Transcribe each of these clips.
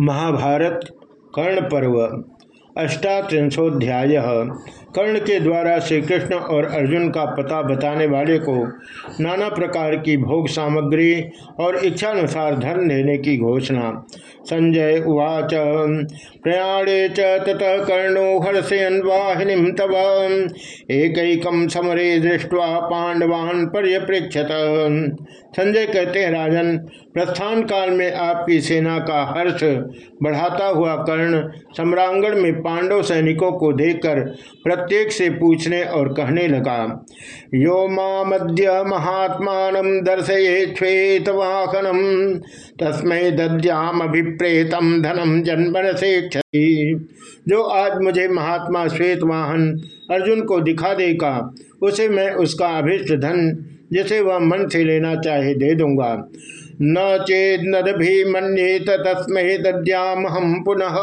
महाभारत कर्ण पर्व अष्टात्रिंशोध्याय। कर्ण के द्वारा श्री कृष्ण और अर्जुन का पता बताने वाले को नाना प्रकार की भोग सामग्री और इच्छानुसार धन देने की घोषणा। संजय उवाच, प्रयाणे च ततः कर्णो हर्षयन वाहिनी तव। एक समरे दृष्टवा पांडवान पर्यप्रेक्षत संजय कहते हैं, राजन, प्रस्थान काल में आपकी सेना का हर्ष बढ़ाता हुआ कर्ण सम्रांगण में पांडव सैनिकों को देखकर प्रत्येक से पूछने और कहने लगा। यो मध्य महात्मा दर्शये श्वेत वाहनम तस्मय दद्याम अभिप्रेतम धनम जन्मन से जो आज मुझे महात्मा श्वेत वाहन अर्जुन को दिखा देगा, उसे मैं उसका अभिष्ट धन, जिसे वह मन से लेना चाहे, दे दूँगा। न चेत नदी मन्येत तस्मय दद्याम हम पुनः।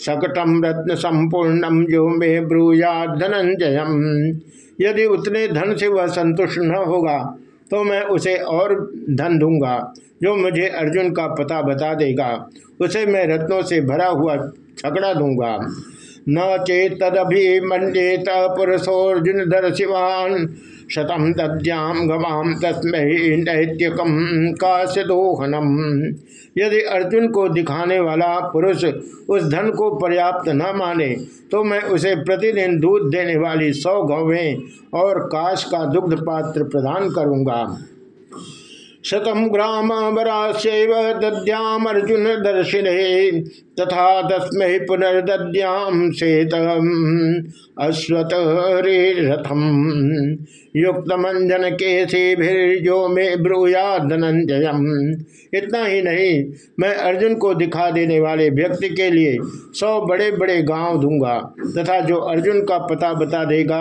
सकटम रत्न संपूर्णम जो मे ब्रूया धनंजयम। यदि उतने धन से वह संतुष्ट न होगा तो मैं उसे और धन दूँगा, जो मुझे अर्जुन का पता बता देगा। उसे मैं रत्नों से भरा हुआ छकड़ा दूँगा। न चेत तदभि मंडेत पुरुषोर्जुन धर शिवान। शतम दद्याम गवाम तस्मय नैत्यकम काश्यदोहनम। यदि अर्जुन को दिखाने वाला पुरुष उस धन को पर्याप्त न माने तो मैं उसे प्रतिदिन दूध देने वाली सौ गौवें और काश का दुग्ध पात्र प्रदान करूँगा। शतम ग्राम वराशैव दद्याम अर्जुन दर्शिने तथा तस्मै पुनर्द्याम श्वेत अश्वत युक्त मंजन के जो में ब्रूया धनंजयम इतना ही नहीं, मैं अर्जुन को दिखा देने वाले व्यक्ति के लिए सौ बड़े बड़े गाँव दूँगा, तथा जो अर्जुन का पता बता देगा,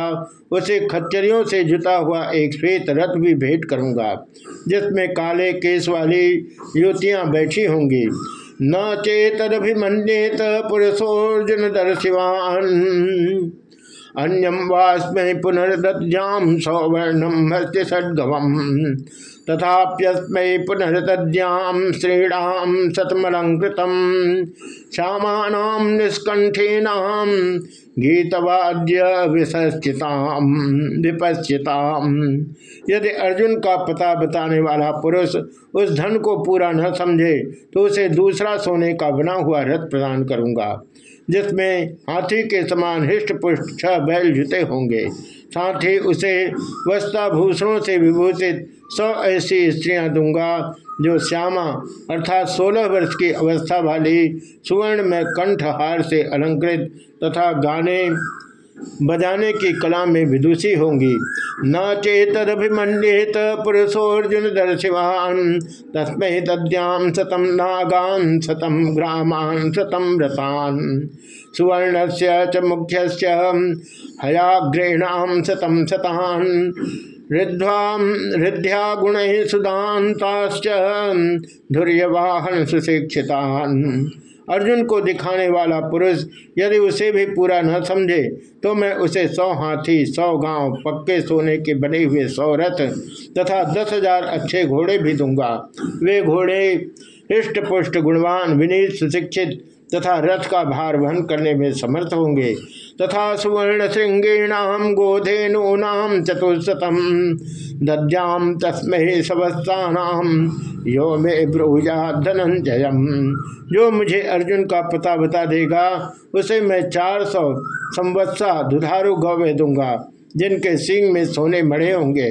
उसे खच्चरियों से जुटा हुआ एक श्वेत रथ भी भेंट करूँगा, जिसमें काले केस वाली युवतियाँ बैठी होंगी। न चेतरभिमन्येत पुरुषोर्जुन दर्शिवान अन्यम वास्म पुनर्द्याम सौवर्णम हस्त षड्गवम तथाप्यस्मै पुनर्द्याम श्रीणाम शतमलंकृतम श्यामानाम गीतवाद्य विसस्थिताम विपस्थिताम यदि अर्जुन का पता बताने वाला पुरुष उस धन को पूरा न समझे तो उसे दूसरा सोने का बना हुआ रथ प्रदान करूँगा। जिसमें हाथी के समान हृष्ट पुष्ट छह बैल जुते होंगे। साथ ही उसे वस्ताभूषणों से विभूषित सौ ऐसी स्त्रियाँ दूँगा, जो श्यामा अर्थात सोलह वर्ष की अवस्था वाली सुवर्ण में कंठहार से अलंकृत तथा गाने बजाने की कला में विदुषी होंगी। न चेतरभिमंडित पुरुषोर्जुन दर्शिवान, तस्में तद्याम शतम नागान शतम ग्रामान शतम रथान सुवर्ण से च मुख्य हयाग्रेणाम शतम शतान हृद्या गुण सुदाताश्च धुर्यवाहन सुशिक्षितान अर्जुन को दिखाने वाला पुरुष यदि उसे भी पूरा न समझे तो मैं उसे सौ हाथी, सौ गाँव, पक्के सोने के बने हुए सौ रथ तथा दस हज़ार अच्छे घोड़े भी दूँगा। वे घोड़े हृष्ट पुष्ट गुणवान विनीत सुशिक्षित तथा रथ का भार वहन करने में समर्थ होंगे। तथा सुवर्ण श्रृंगीणाम गोधेनूनाम चतुशतम दद्याम तस्मय सवस्तानाम यो मे ब्रूजा धनंजयम। जो मुझे अर्जुन का पता बता देगा, उसे मैं चार सौ संवत्सा दुधारू गौवे दूँगा, जिनके सिंह में सोने मड़े होंगे।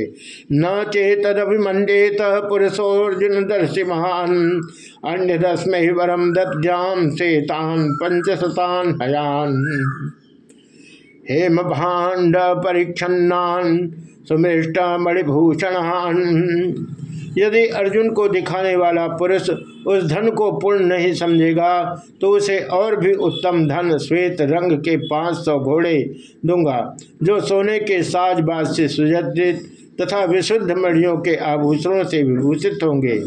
न चेतदभिमंडेत पुरुषोर्जुन दर्शिमान अन्य दसमय वरम दद्याम सेतान पंचशतान हयान। हेम भाण्ड परीक्षणान सुमृष्ट मणिभूषणान यदि अर्जुन को दिखाने वाला पुरुष उस धन को पूर्ण नहीं समझेगा तो उसे और भी उत्तम धन श्वेत रंग के पाँच सौ घोड़े दूँगा, जो सोने के साजबाज से सुजित तथा विशुद्ध मणियों के आभूषणों से विभूषित होंगे।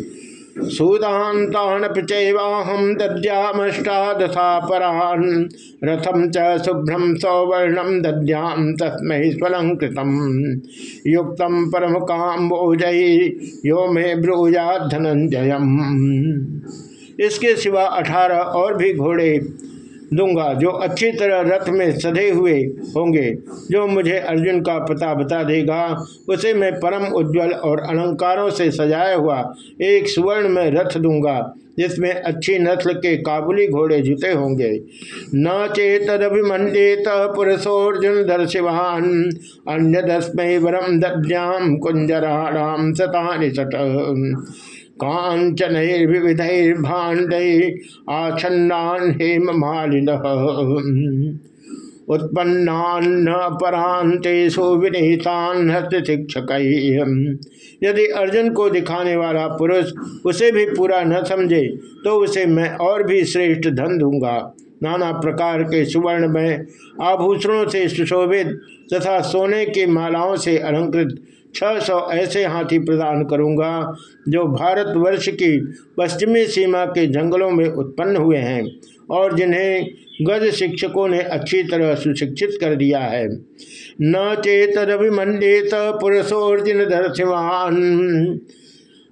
सूदातान पिचैवाहम दद्यामष्टादशा परान रथम च शुभ्रम सौवर्णम दद्याम तस्म स्वलंकृत युक्त परम काम्बोजय यो मे ब्रूजा धनंजय इसके सिवा अठारह और भी घोड़े दूँगा, जो अच्छी तरह रथ में सधे हुए होंगे, जो मुझे अर्जुन का पता बता देगा, उसे मैं परम उज्जवल और अलंकारों से सजाया हुआ एक सुवर्ण में रथ दूँगा, जिसमें अच्छी नस्ल के काबुली घोड़े जुते होंगे। न चेतदभिमंडित पुरुषोर्जुन दर्शिवान अन्य दस्मय वरम दद्याम कुंजराणाम सतानि सट कांचनैर्विविधैर्भाण्ड आछन्नान हेम मालिन उत्पन्नान्न परांतेषु विनिहितान यदि अर्जुन को दिखाने वाला पुरुष उसे भी पूरा न समझे तो उसे मैं और भी श्रेष्ठ धन दूँगा। नाना प्रकार के सुवर्ण में आभूषणों से सुशोभित तथा सोने की मालाओं से अलंकृत छह सौ ऐसे हाथी प्रदान करूँगा, जो भारतवर्ष की पश्चिमी सीमा के जंगलों में उत्पन्न हुए हैं और जिन्हें गज शिक्षकों ने अच्छी तरह सुशिक्षित कर दिया है। न चेतरभिमंडित पुरुषोर्जिन दर्शिवान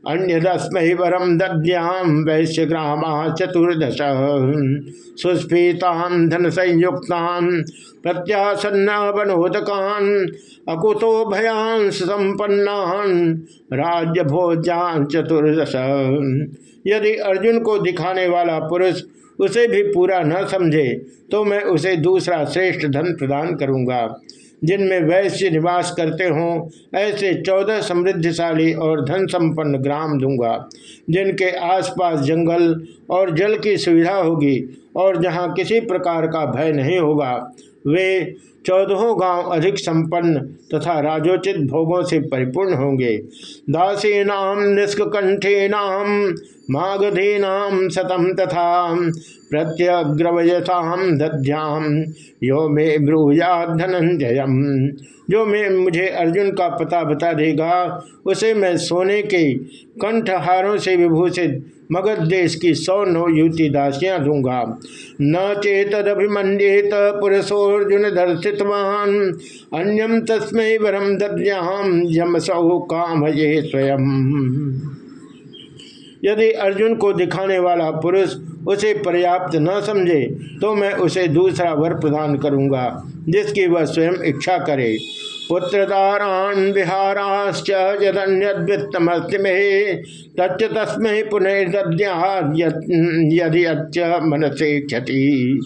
अन्य दस्मय वरम दद्याम वैश्य ग्राम चतुर्दश। सुस्फीतान धन संयुक्तान प्रत्यासन्न बनोदकान अकुतो भयांश संपन्नान राज्य भोज्यान चतुर्दश। यदि अर्जुन को दिखाने वाला पुरुष उसे भी पूरा न समझे तो मैं उसे दूसरा श्रेष्ठ धन प्रदान करूँगा। जिनमें वैश्य निवास करते हों, ऐसे चौदह समृद्धिशाली और धन संपन्न ग्राम दूँगा, जिनके आसपास जंगल और जल की सुविधा होगी और जहाँ किसी प्रकार का भय नहीं होगा, वे चौदहों गाँव अधिक संपन्न तथा राजोचित भोगों से परिपूर्ण होंगे। दासीनाम निष्कंठीनाम मागधीनाम सतम तथा प्रत्यग्रवयताम दध्याम यो मे ब्रूया धनंजय जो मैं मुझे अर्जुन का पता बता देगा, उसे मैं सोने के कंठहारों से विभूषित, मगध देश की सौ नौ युति दासियाँ दूँगा। न चेतदभिमंडित पुरुषोर्जुन दर्शितवान अन्यम तस्मय वरम दद्याम यम सौ काम ये स्वयं। यदि अर्जुन को दिखाने वाला पुरुष उसे पर्याप्त न समझे तो मैं उसे दूसरा वर प्रदान करूँगा, जिसकी वह स्वयं इच्छा करे। पुत्रदारान विहाराश्च यदन्यद्वित्तमस्ति में तच्च तस्में यदि अच्छ मनसे क्षति।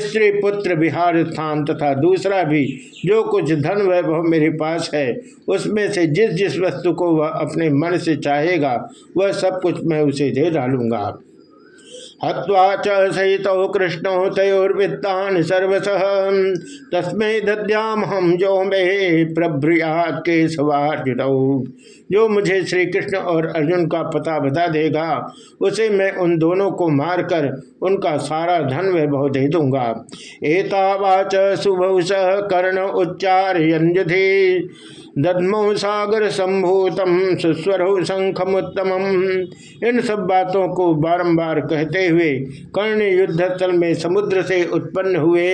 स्त्री पुत्र विहार स्थान तथा दूसरा भी, जो कुछ धन वैभव मेरे पास है, उसमें से जिस जिस वस्तु को वह अपने मन से चाहेगा, वह सब कुछ मैं उसे दे डालूँगा। हवा च सहित कृष्ण तयोर्वित्तान सर्वस तस्मे दद्याम हम जो मे प्रभ्रियात के सवार्जुन जो मुझे श्री कृष्ण और अर्जुन का पता बता देगा, उसे मैं उन दोनों को मारकर उनका सारा धन वैभव दे दूँगा। एतावाच शुभ कर्ण उच्चार दद्मो सागर संभूतम, सुस्वर शंखम उत्तम इन सब बातों को बारंबार कहते हुए कर्ण युद्ध स्थल में समुद्र से उत्पन्न हुए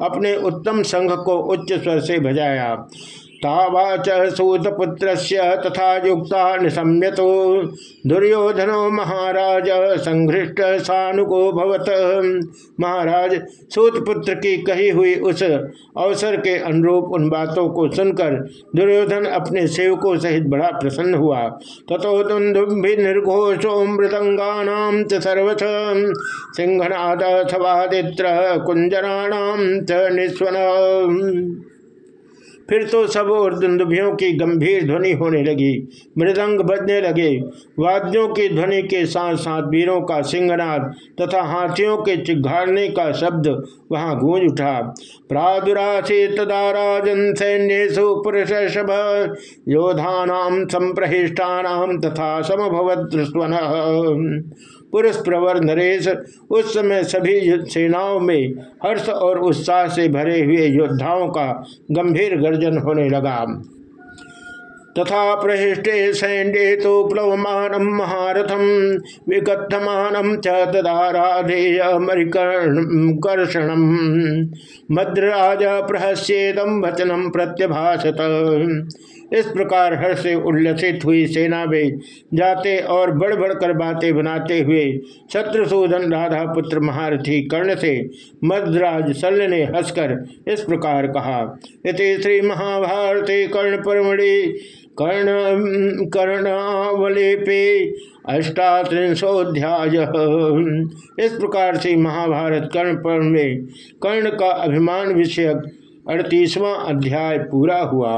अपने उत्तम संघ को उच्च स्वर से बजाया तावाच सूतपुत्र तथा युक्ता निशम्यतो दुर्योधनो महाराज, संघृष्ट सानुको भवत। महाराज, सूतपुत्र की कही हुई उस अवसर के अनुरूप उन बातों को सुनकर दुर्योधन अपने सेवकों सहित बड़ा प्रसन्न हुआ। तथो दुंदुभि निर्घोषो मृदंगा सर्वथ। सिंहनाद थवादित्र कुंजराणाम च निस्वन। फिर तो सब और दुंदुभियों की गंभीर ध्वनि होने लगी। मृदंग बजने लगे। वाद्यों की ध्वनि के साथ साथ वीरों का सिंहनाद तथा हाथियों के चिघाड़ने का शब्द वहाँ गूंज उठा। प्रादुरासी तदा राजन सैन्य पुरुष योधानाम संप्रहिष्टानाम तथा समभवत पुरुष प्रवर नरेश, उस समय सभी सेनाओं में हर्ष और उत्साह से भरे हुए योद्धाओं का गंभीर गर्जन होने लगा। तथा प्रहिष्टे सैंडे तो प्लवमान महारथम विकथमान चदाराधेयमरिकर्षण मद्राज प्रहस्येदम वचनम प्रत्यभाषत इस प्रकार हर्ष से उल्लसित हुई सेना में जाते और बढ़ बढ़ कर बातें बनाते हुए शत्रुसूदन राधा पुत्र महारथी कर्ण से मद्राज शल्य ने हंसकर इस प्रकार कहा, इति श्री महाभारती कर्ण परमणि, कर्ण, कर्णावलेपे अष्टात्रिशोध्याय इस प्रकार से महाभारत कर्ण पर्व में कर्ण का अभिमान विषयक अड़तीसवां अध्याय पूरा हुआ।